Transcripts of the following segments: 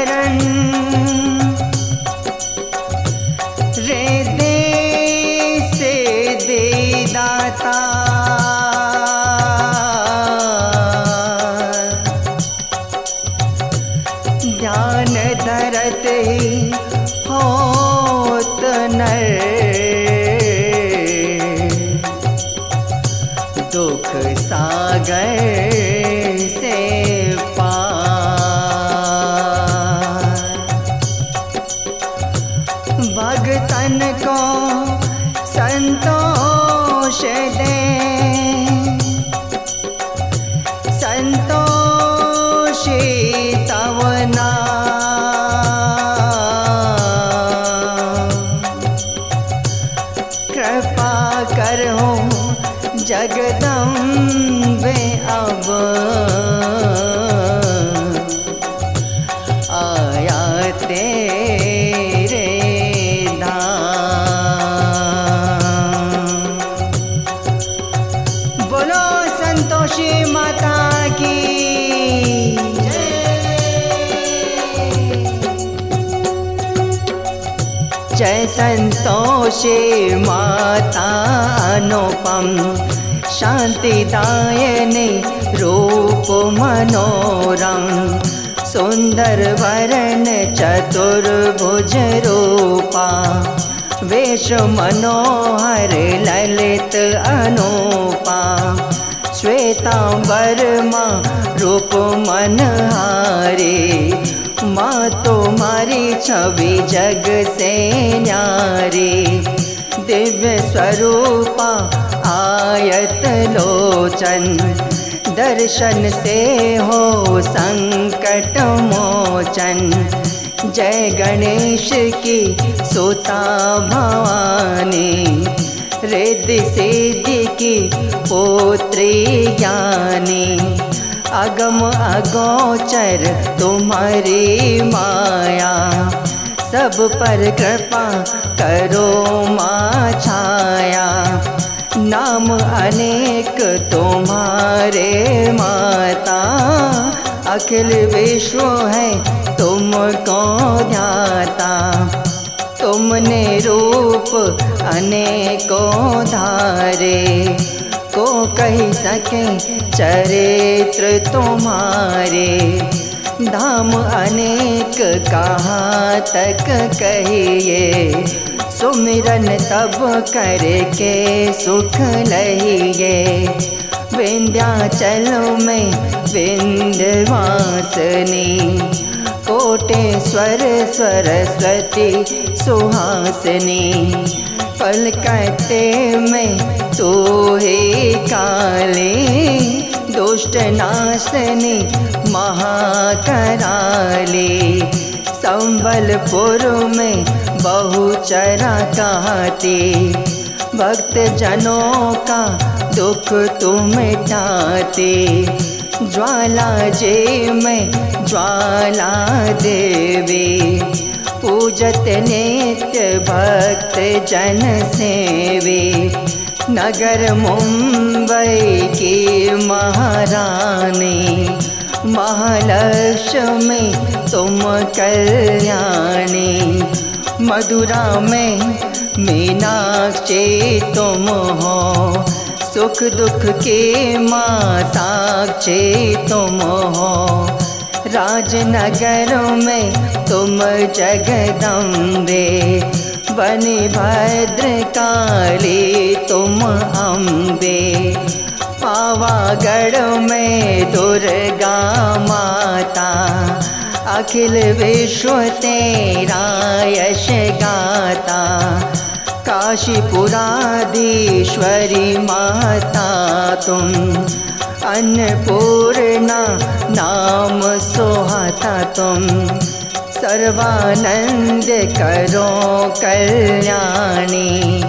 चरण सन्तोषे माता अनुपं शान्तितायनि रूप मनोरं सुन्दर वरण वेशमनोहर ललित अनुपा श्वेताम्बरमा वर्मा माँ तुम्हारी छवि जग से न्यारी। दिव्य स्वरूपा आयत लोचन। दर्शन से हो संकट मोचन। जय गणेश की सुता भवानी। रिद्धि सिद्धि की पुत्री ज्ञानी। अगम अगोचर तुम्हारी माया। सब पर कृपा करो माँ छाया। नाम अनेक तुम्हारे माता। अखिल विश्व है तुमको ध्याता तुमने रूप अनेकों धारे। को कही सके, चरित्र तुम्हारे। धाम अनेक कहाँ तक कहिए, सुमिरन तब करके सुख लहिए। विंध्याचल में विंध्यवासनी कोटेश्वर सरस्वती सुहासनी। पलकते में तो हे काले, दुष्ट नाशनी महाकराली संबलपुर में बहुचरा कहती, भक्त जनों का दुख तुम मिटाते ज्वाला जे में ज्वाला देवी। पूजत नित्य भक्त जन सेवे। नगर मुंबई की महारानी, महालक्ष्मी तुम कल्याणी। मधुरा में मीनाक्षी तुम हो, सुख दुख के माताक्षी तुम हो। राजनगर में तुम जगदम्बे, बनी भद्र काली तुम अम्बे। पावागढ़ में दुर्गा माता, अखिल विश्व तेरा यश गाता। काशीपुराधीश्वरी माता तुम अन्नपूर्णा, नाम सोहाता तुम। सर्वानंद करो कल्याणी,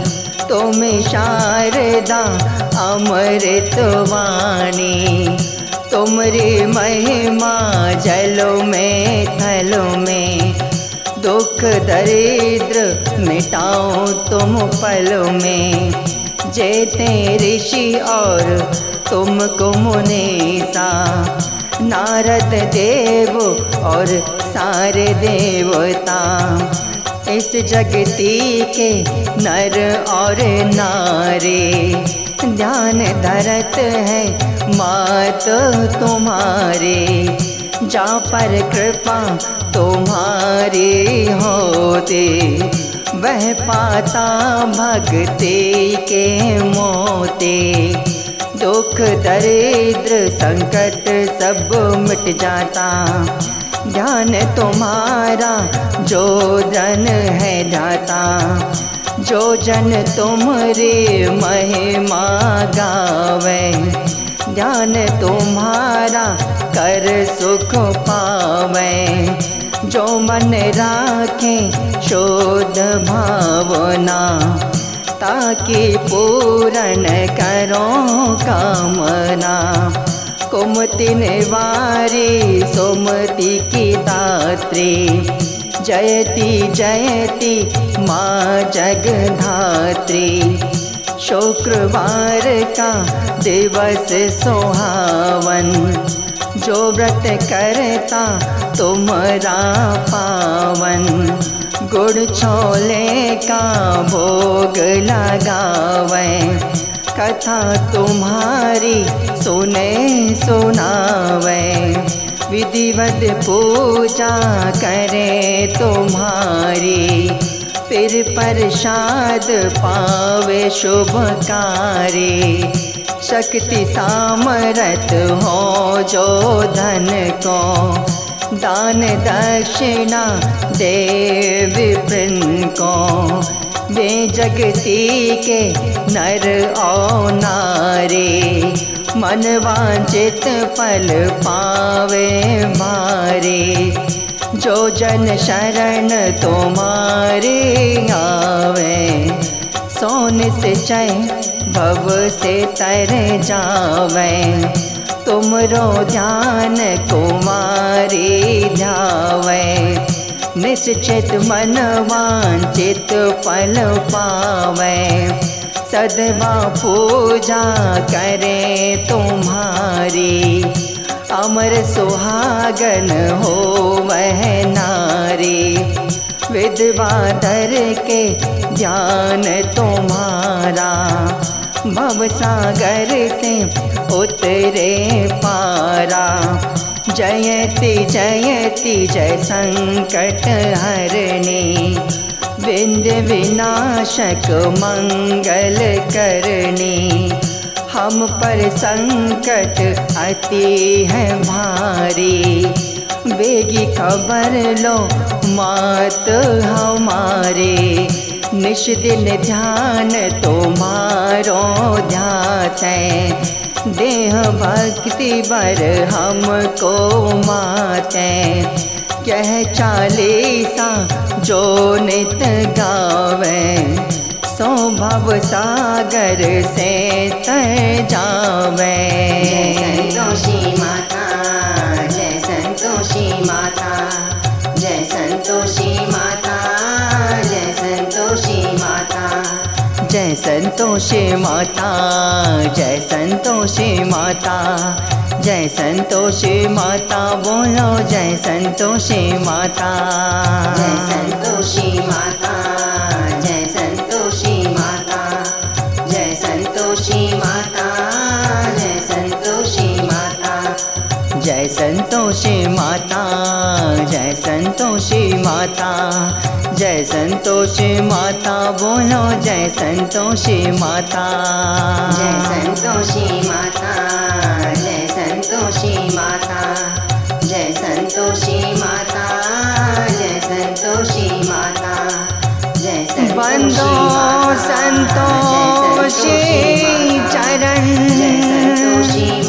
तुम शारदा अमृतवाणी तुमरी महिमा जलों में, थलों में, दुख दरिद्र मिटाओ तुम पलों में। जेते ऋषि और तुमको मुनीसा नारद देव और सारे देवता। इस जगती के नर और नारे। ध्यान धरत है मात तुम्हारे। जा पर कृपा तुम्हारी होते। वह पाता भगते के मोते। दुख, दरिद्र संकट सब मिट जाता। ध्यान तुम्हारा जो जन है जाता जो जन तुमरे महिमा गावे। ध्यान तुम्हारा कर सुख पावे। जो मन राखे शोध भावना, ताकि पूर्ण करो कामना। कुमति निवारी, सुमति की दात्री, जयति जयति माँ जगधात्री। शुक्रवार का दिवस सुहावन जो व्रत करता तुम्हारा पावन। गुड़ छोले का भोग लगावे। कथा तुम्हारी सुने सुनावे। विधिवत पूजा करे तुम्हारी। फिर प्रसाद पावे शुभकारी। शक्ति सामरत हो जो धन को दान दक्षिणा देव विपिन को। वे जगती के नर और नारे, मन वांचित पल पावे मारे जो जन शरण तुम्हारे आवे, सोन से चय भव से तर जावे। तुमरो ध्यान कुमारी ध्यावे निश्चित मन वांचित पल पावे। सदवा पूजा करे तुम्हारी। अमर सुहागन हो वह नारी। विधवा धर के ज्ञान तुम्हारा। भव सागर से उतरे पारा। जयति जयति जय संकट हरणी। विंध्य विनाशक मंगल करनी हम पर संकट अति है भारी। बेगी खबर लो, मात हमारे। निश दिन ध्यान तुम्हारो ध्यात है देह भक्ति बर हमको माते। कह चालीसा जो नित गावे, सो भव सागर से तर जावे। जय संतोषी माता, जय संतोषी माता, जय संतोषी माता, बोलो जय संतोषी माता। जय संतोषी माता। जय संतोषी माता जय संतोषी माता जय संतोषी माता बोलो जय संतोषी माता जय संतोषी माता जय संतोषी माता जय संतोषी माता जय संतोषी माता जय संतोषी बंदो संतोषी चरण जय संतोषी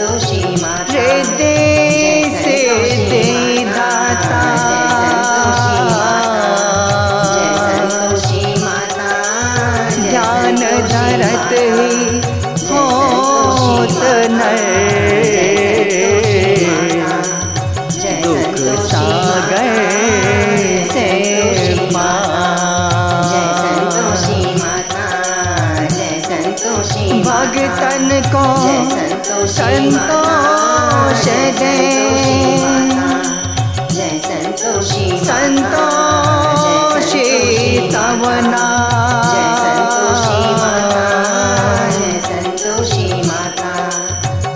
हृदय से दे दाता। ध्यान धरत हो ही होत नर। संतोषी दे संतोषी संतोषी तव जय संतोषी माता जय संतोषी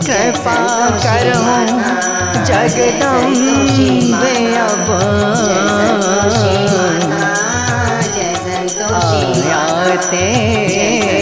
कृपा करहूँ जगदम्बे अब आयाते